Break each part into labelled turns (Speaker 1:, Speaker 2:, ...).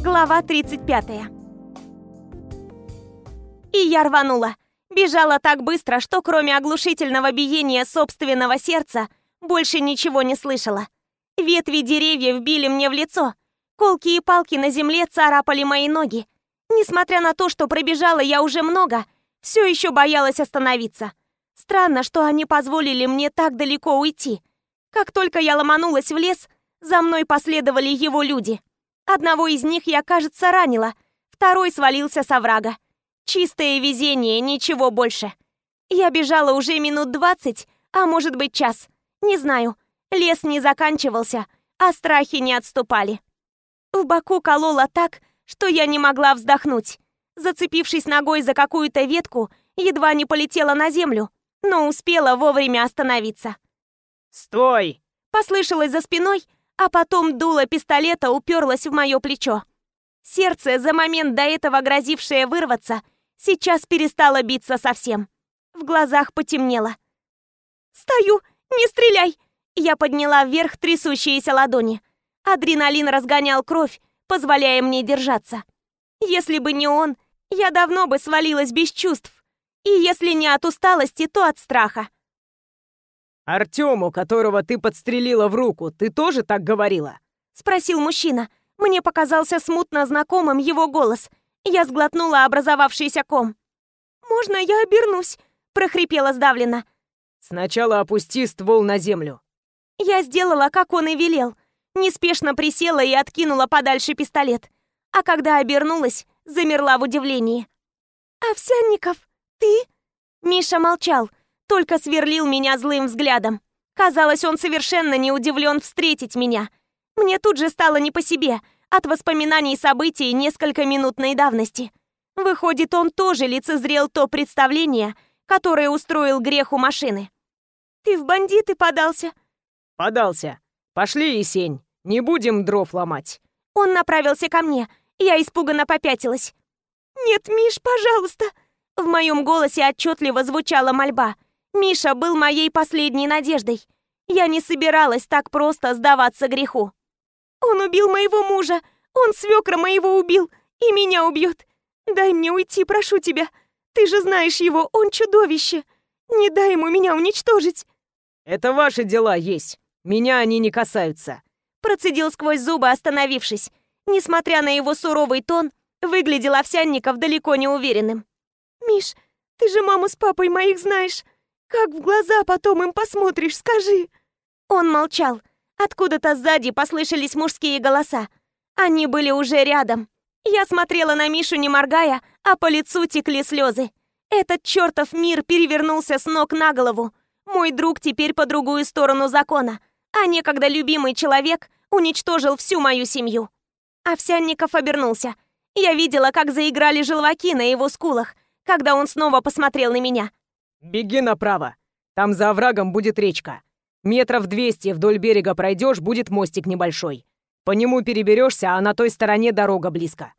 Speaker 1: Глава 35. И я рванула. Бежала так быстро, что кроме оглушительного биения собственного сердца больше ничего не слышала. Ветви деревьев били мне в лицо. Колки и палки на земле царапали мои ноги. Несмотря на то, что пробежала я уже много, все еще боялась остановиться. Странно, что они позволили мне так далеко уйти. Как только я ломанулась в лес, за мной последовали его люди. Одного из них я, кажется, ранила, второй свалился с оврага. Чистое везение, ничего больше. Я бежала уже минут двадцать, а может быть час. Не знаю. Лес не заканчивался, а страхи не отступали. В боку колола так, что я не могла вздохнуть. Зацепившись ногой за какую-то ветку, едва не полетела на землю, но успела вовремя остановиться.
Speaker 2: «Стой!»
Speaker 1: Послышалось за спиной, а потом дуло пистолета уперлось в мое плечо. Сердце, за момент до этого грозившее вырваться, сейчас перестало биться совсем. В глазах потемнело. «Стою! Не стреляй!» Я подняла вверх трясущиеся ладони. Адреналин разгонял кровь, позволяя мне держаться. Если бы не он, я давно бы свалилась без чувств. И если не от усталости, то от страха.
Speaker 2: «Артему, которого ты подстрелила в руку, ты тоже так говорила?»
Speaker 1: Спросил мужчина. Мне показался смутно знакомым его голос. Я сглотнула образовавшийся ком. «Можно я обернусь?» – прохрипела сдавленно.
Speaker 2: «Сначала опусти ствол на землю».
Speaker 1: Я сделала, как он и велел. Неспешно присела и откинула подальше пистолет. А когда обернулась, замерла в удивлении. «Овсянников, ты?» Миша молчал, только сверлил меня злым взглядом. Казалось, он совершенно не удивлен встретить меня. Мне тут же стало не по себе от воспоминаний событий несколько минутной давности. Выходит, он тоже лицезрел то представление, которое устроил грех у машины. «Ты в бандиты подался?»
Speaker 2: «Подался. Пошли, Есень, не будем дров ломать».
Speaker 1: Он направился ко мне. Я испуганно попятилась. «Нет, Миш, пожалуйста!» В моем голосе отчетливо звучала мольба – Миша был моей последней надеждой. Я не собиралась так просто сдаваться греху. Он убил моего мужа, он свекра моего убил и меня убьет. Дай мне уйти, прошу тебя. Ты же знаешь его, он чудовище. Не дай ему меня уничтожить.
Speaker 2: Это ваши дела есть. Меня они не касаются.
Speaker 1: Процедил сквозь зубы, остановившись. Несмотря на его суровый тон, выглядел Овсянников далеко не уверенным. «Миш, ты же маму с папой моих знаешь. Как в глаза потом им посмотришь, скажи!» Он молчал. Откуда-то сзади послышались мужские голоса. Они были уже рядом. Я смотрела на Мишу, не моргая, а по лицу текли слезы. Этот чертов мир перевернулся с ног на голову. Мой друг теперь по другую сторону закона, а некогда любимый человек уничтожил всю мою семью. Овсянников обернулся. Я видела, как заиграли желваки на его скулах, когда он снова посмотрел на меня.
Speaker 2: «Беги направо. Там за оврагом будет речка. Метров двести вдоль берега пройдешь, будет мостик небольшой. По нему переберешься, а на той стороне дорога близко.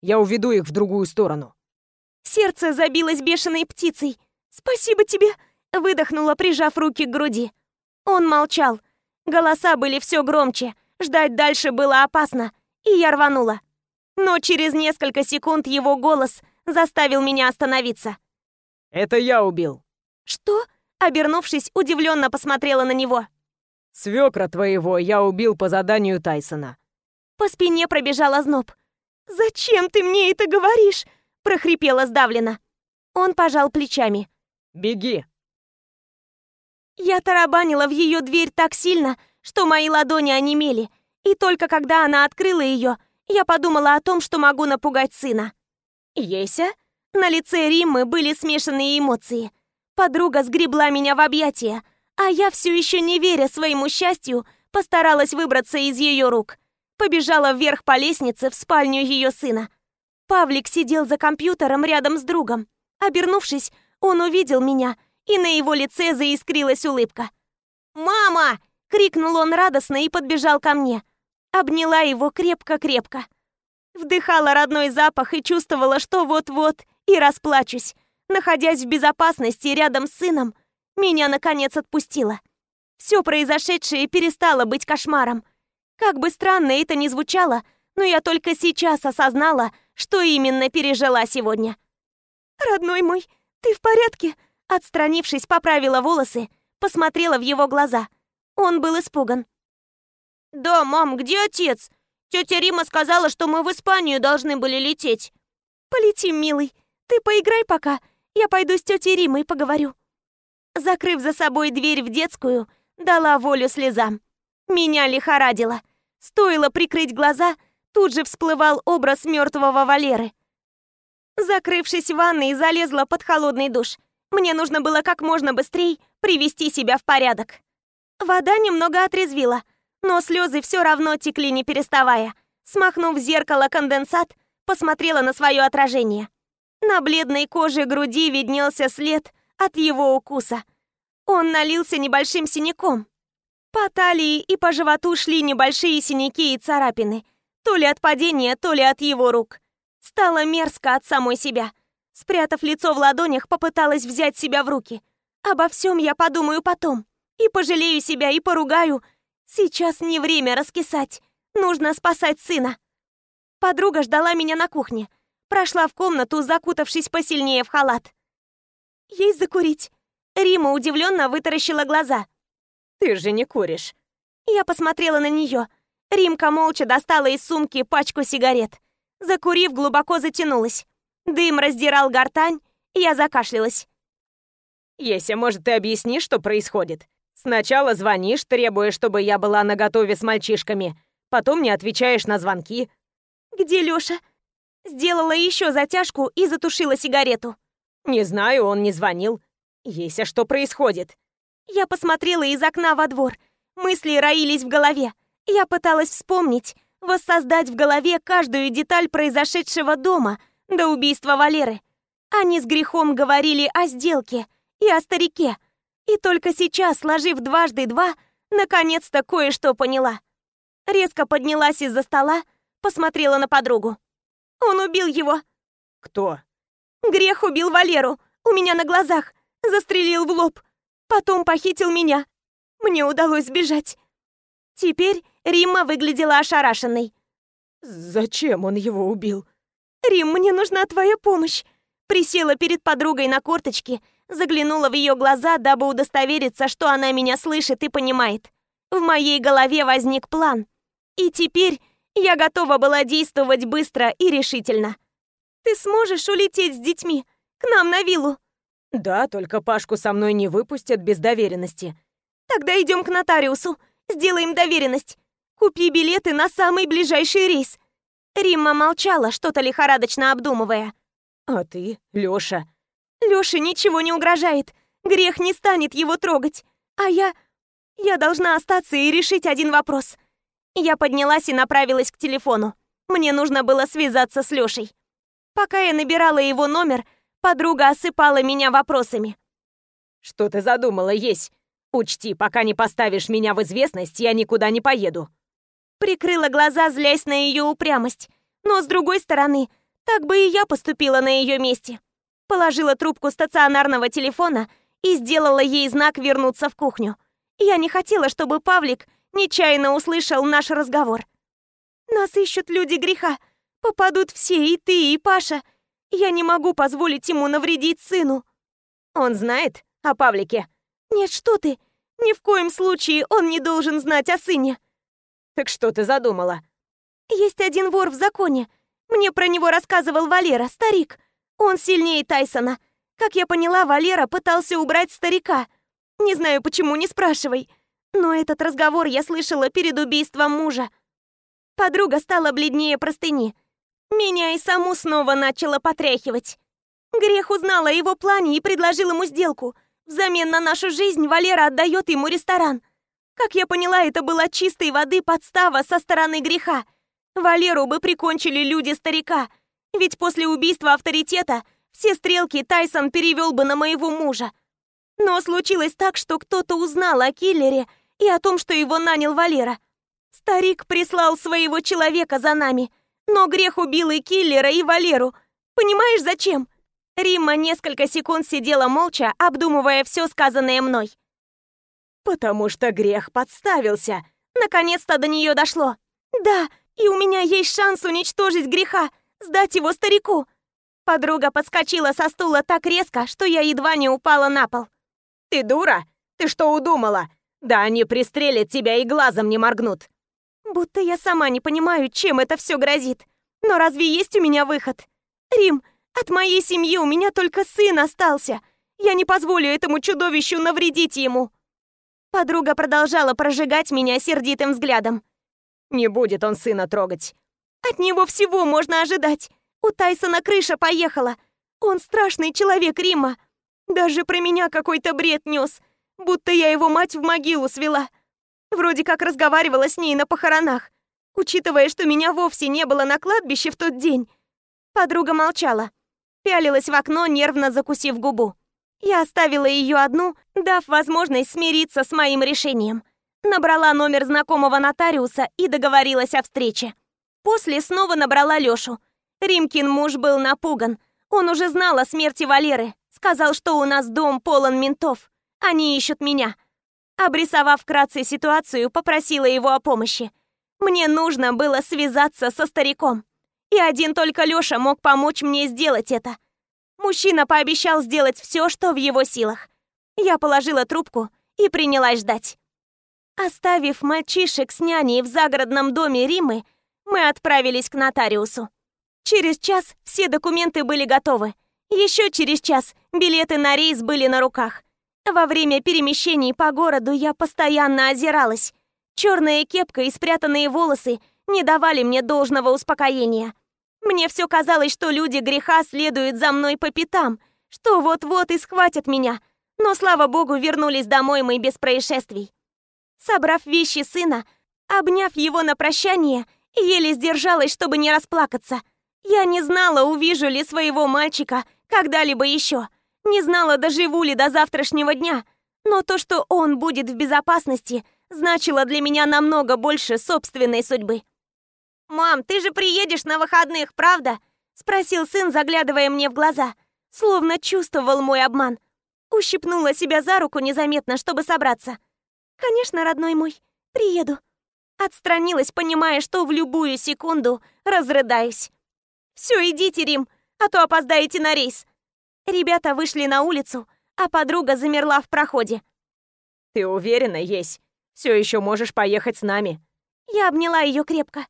Speaker 2: Я уведу их в другую сторону».
Speaker 1: Сердце забилось бешеной птицей. «Спасибо тебе!» — выдохнула, прижав руки к груди. Он молчал. Голоса были все громче. Ждать дальше было опасно. И я рванула. Но через несколько секунд его голос заставил меня остановиться.
Speaker 2: «Это я убил».
Speaker 1: «Что?» Обернувшись, удивленно посмотрела на него.
Speaker 2: «Свекра твоего я убил по заданию Тайсона».
Speaker 1: По спине пробежал озноб. «Зачем ты мне это говоришь?» прохрипела сдавленно. Он пожал плечами.
Speaker 2: «Беги!»
Speaker 1: Я тарабанила в ее дверь так сильно, что мои ладони онемели, и только когда она открыла ее, я подумала о том, что могу напугать сына. «Еся?» На лице Риммы были смешанные эмоции. Подруга сгребла меня в объятия, а я все еще не веря своему счастью, постаралась выбраться из ее рук. Побежала вверх по лестнице в спальню ее сына. Павлик сидел за компьютером рядом с другом. Обернувшись, он увидел меня, и на его лице заискрилась улыбка. «Мама!» — крикнул он радостно и подбежал ко мне. Обняла его крепко-крепко. Вдыхала родной запах и чувствовала, что вот-вот и расплачусь. Находясь в безопасности рядом с сыном, меня наконец отпустило. Все произошедшее перестало быть кошмаром. Как бы странно это ни звучало, но я только сейчас осознала, что именно пережила сегодня. «Родной мой, ты в порядке?» Отстранившись, поправила волосы, посмотрела в его глаза. Он был испуган. «Да, мам, где отец? Тетя Рима сказала, что мы в Испанию должны были лететь». «Полетим, милый. Ты поиграй пока. Я пойду с тетей Римой поговорю». Закрыв за собой дверь в детскую, дала волю слезам. Меня лихорадило. Стоило прикрыть глаза, тут же всплывал образ мертвого Валеры. Закрывшись в ванной, залезла под холодный душ. Мне нужно было как можно быстрее привести себя в порядок. Вода немного отрезвила, но слезы все равно текли не переставая. Смахнув в зеркало конденсат, посмотрела на свое отражение. На бледной коже груди виднелся след от его укуса. Он налился небольшим синяком. По талии и по животу шли небольшие синяки и царапины. То ли от падения, то ли от его рук. Стало мерзко от самой себя. Спрятав лицо в ладонях, попыталась взять себя в руки. Обо всем я подумаю потом. И пожалею себя, и поругаю. Сейчас не время раскисать. Нужно спасать сына. Подруга ждала меня на кухне. Прошла в комнату, закутавшись посильнее в халат. «Есть закурить?» Рима удивленно вытаращила глаза.
Speaker 2: «Ты же не куришь».
Speaker 1: Я посмотрела на нее. Римка молча достала из сумки пачку сигарет. Закурив, глубоко затянулась. Дым раздирал гортань, я закашлялась.
Speaker 2: «Еся, может, ты объяснишь, что происходит? Сначала звонишь, требуя, чтобы я была наготове с мальчишками, потом не отвечаешь на звонки».
Speaker 1: «Где Лёша?» Сделала еще затяжку и затушила сигарету.
Speaker 2: «Не знаю, он не звонил. Еся, что происходит?»
Speaker 1: Я посмотрела из окна во двор. Мысли роились в голове. Я пыталась вспомнить, воссоздать в голове каждую деталь произошедшего дома — до убийства Валеры. Они с грехом говорили о сделке и о старике. И только сейчас, сложив дважды два, наконец-то кое-что поняла. Резко поднялась из-за стола, посмотрела на подругу. Он убил его.
Speaker 2: Кто?
Speaker 1: Грех убил Валеру, у меня на глазах, застрелил в лоб. Потом похитил меня. Мне удалось сбежать. Теперь Римма выглядела ошарашенной.
Speaker 2: Зачем он его убил?
Speaker 1: «Рим, мне нужна твоя помощь!» Присела перед подругой на корточки, заглянула в ее глаза, дабы удостовериться, что она меня слышит и понимает. В моей голове возник план. И теперь я готова была действовать быстро и решительно. «Ты сможешь улететь с детьми? К нам на виллу?»
Speaker 2: «Да, только Пашку со мной не выпустят без доверенности».
Speaker 1: «Тогда идем к нотариусу, сделаем доверенность. Купи билеты на самый ближайший рейс. Римма молчала, что-то лихорадочно обдумывая.
Speaker 2: «А ты, Лёша?»
Speaker 1: «Лёше ничего не угрожает. Грех не станет его трогать. А я... Я должна остаться и решить один вопрос». Я поднялась и направилась к телефону. Мне нужно было связаться с Лёшей. Пока я набирала его номер, подруга осыпала меня вопросами.
Speaker 2: «Что ты задумала, есть? Учти, пока не поставишь меня в известность, я никуда не поеду».
Speaker 1: Прикрыла глаза, злясь на ее упрямость. Но с другой стороны, так бы и я поступила на ее месте. Положила трубку стационарного телефона и сделала ей знак вернуться в кухню. Я не хотела, чтобы Павлик нечаянно услышал наш разговор. Нас ищут люди греха. Попадут все, и ты, и Паша. Я не могу позволить ему навредить сыну.
Speaker 2: Он знает о Павлике?
Speaker 1: Нет, что ты. Ни в коем случае он не должен знать о сыне.
Speaker 2: Так что ты задумала?
Speaker 1: Есть один вор в законе. Мне про него рассказывал Валера, старик. Он сильнее Тайсона. Как я поняла, Валера пытался убрать старика. Не знаю, почему, не спрашивай. Но этот разговор я слышала перед убийством мужа. Подруга стала бледнее простыни. Меня и саму снова начала потряхивать. Грех узнала о его плане и предложил ему сделку. Взамен на нашу жизнь Валера отдает ему ресторан. Как я поняла, это была чистой воды подстава со стороны греха. Валеру бы прикончили люди старика, ведь после убийства авторитета все стрелки Тайсон перевел бы на моего мужа. Но случилось так, что кто-то узнал о киллере и о том, что его нанял Валера. Старик прислал своего человека за нами, но грех убил и киллера, и Валеру. Понимаешь, зачем? Римма несколько секунд сидела молча, обдумывая все сказанное мной.
Speaker 2: «Потому что грех подставился».
Speaker 1: Наконец-то до нее дошло. «Да, и у меня есть шанс уничтожить греха, сдать его старику. Подруга подскочила со стула так резко, что я едва не упала на пол.
Speaker 2: «Ты дура? Ты что удумала? Да они пристрелят тебя и глазом не моргнут!»
Speaker 1: Будто я сама не понимаю, чем это все грозит. Но разве есть у меня выход? Рим, от моей семьи у меня только сын остался. Я не позволю этому чудовищу навредить ему. Подруга продолжала прожигать меня сердитым взглядом.
Speaker 2: Не будет он сына трогать.
Speaker 1: От него всего можно ожидать. У Тайсона крыша поехала. Он страшный человек Рима. Даже про меня какой-то бред нес, будто я его мать в могилу свела. Вроде как разговаривала с ней на похоронах. Учитывая, что меня вовсе не было на кладбище в тот день. Подруга молчала. Пялилась в окно, нервно закусив губу. Я оставила ее одну, дав возможность смириться с моим решением. Набрала номер знакомого нотариуса и договорилась о встрече. После снова набрала Лёшу. Римкин муж был напуган. Он уже знал о смерти Валеры. Сказал, что у нас дом полон ментов. Они ищут меня. Обрисовав вкратце ситуацию, попросила его о помощи. Мне нужно было связаться со стариком. И один только Лёша мог помочь мне сделать это. Мужчина пообещал сделать все, что в его силах. Я положила трубку и принялась ждать. Оставив мальчишек с няней в загородном доме Римы, мы отправились к нотариусу. Через час все документы были готовы. Еще через час билеты на рейс были на руках. Во время перемещений по городу я постоянно озиралась. Черная кепка и спрятанные волосы не давали мне должного успокоения. Мне все казалось, что люди греха следуют за мной по пятам, что вот-вот и схватят меня. Но, слава богу, вернулись домой мы без происшествий. Собрав вещи сына, обняв его на прощание, еле сдержалась, чтобы не расплакаться. Я не знала, увижу ли своего мальчика когда-либо еще. Не знала, доживу ли до завтрашнего дня. Но то, что он будет в безопасности, значило для меня намного больше собственной судьбы. «Мам, ты же приедешь на выходных, правда?» Спросил сын, заглядывая мне в глаза. Словно чувствовал мой обман. Ущипнула себя за руку незаметно, чтобы собраться. «Конечно, родной мой, приеду». Отстранилась, понимая, что в любую секунду разрыдаюсь. «Все, идите, Рим, а то опоздаете на рейс». Ребята вышли на улицу, а подруга замерла в проходе.
Speaker 2: «Ты уверена, есть? Все еще можешь поехать с нами?»
Speaker 1: Я обняла ее крепко.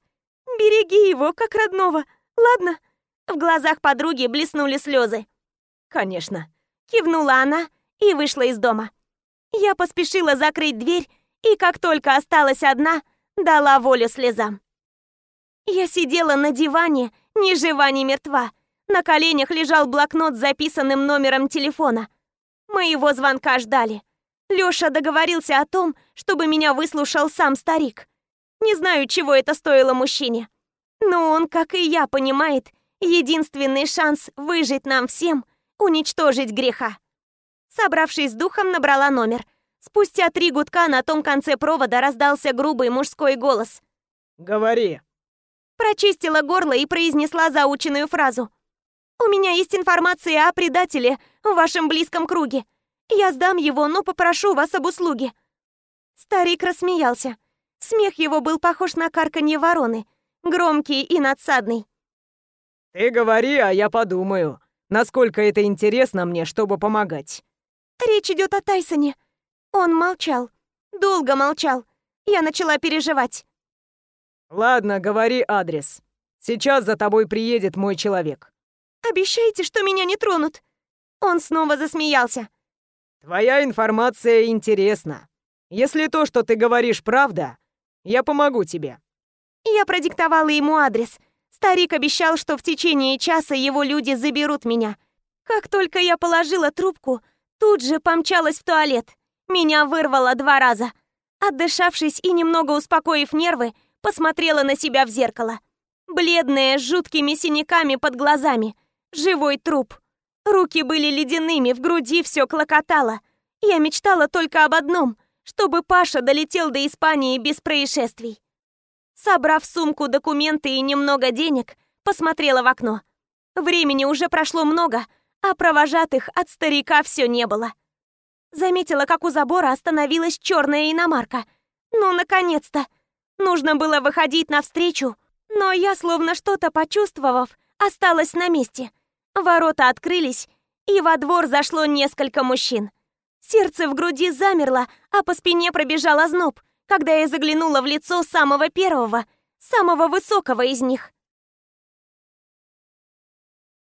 Speaker 1: «Береги его, как родного, ладно?» В глазах подруги блеснули слезы.
Speaker 2: «Конечно», —
Speaker 1: кивнула она и вышла из дома. Я поспешила закрыть дверь и, как только осталась одна, дала волю слезам. Я сидела на диване, ни жива, ни мертва. На коленях лежал блокнот с записанным номером телефона. Моего звонка ждали. Лёша договорился о том, чтобы меня выслушал сам старик. Не знаю, чего это стоило мужчине. Но он, как и я, понимает, единственный шанс выжить нам всем — уничтожить греха. Собравшись с духом, набрала номер. Спустя три гудка на том конце провода раздался грубый мужской голос.
Speaker 3: «Говори».
Speaker 1: Прочистила горло и произнесла заученную фразу. «У меня есть информация о предателе в вашем близком круге. Я сдам его, но попрошу вас об услуге». Старик рассмеялся. Смех его был похож на карканье вороны, громкий и надсадный.
Speaker 3: «Ты говори, а я подумаю, насколько это интересно мне, чтобы помогать».
Speaker 1: Речь идет о Тайсоне. Он молчал. Долго молчал. Я начала переживать.
Speaker 3: Ладно, говори адрес. Сейчас за тобой приедет мой человек.
Speaker 1: Обещайте, что меня не тронут. Он снова засмеялся.
Speaker 3: Твоя информация интересна. Если то, что ты говоришь, правда, я помогу тебе.
Speaker 1: Я продиктовала ему адрес. Старик обещал, что в течение часа его люди заберут меня. Как только я положила трубку, Тут же помчалась в туалет. Меня вырвало два раза. Отдышавшись и немного успокоив нервы, посмотрела на себя в зеркало. Бледная, с жуткими синяками под глазами. Живой труп. Руки были ледяными, в груди все клокотало. Я мечтала только об одном, чтобы Паша долетел до Испании без происшествий. Собрав сумку документы и немного денег, посмотрела в окно. Времени уже прошло много, а провожатых от старика все не было. Заметила, как у забора остановилась черная иномарка. Ну, наконец-то! Нужно было выходить навстречу, Но я, словно что-то почувствовав, осталась на месте. Ворота открылись, и во двор зашло несколько мужчин. Сердце в груди замерло, а по спине пробежал озноб, когда я заглянула в лицо самого первого, самого высокого из них.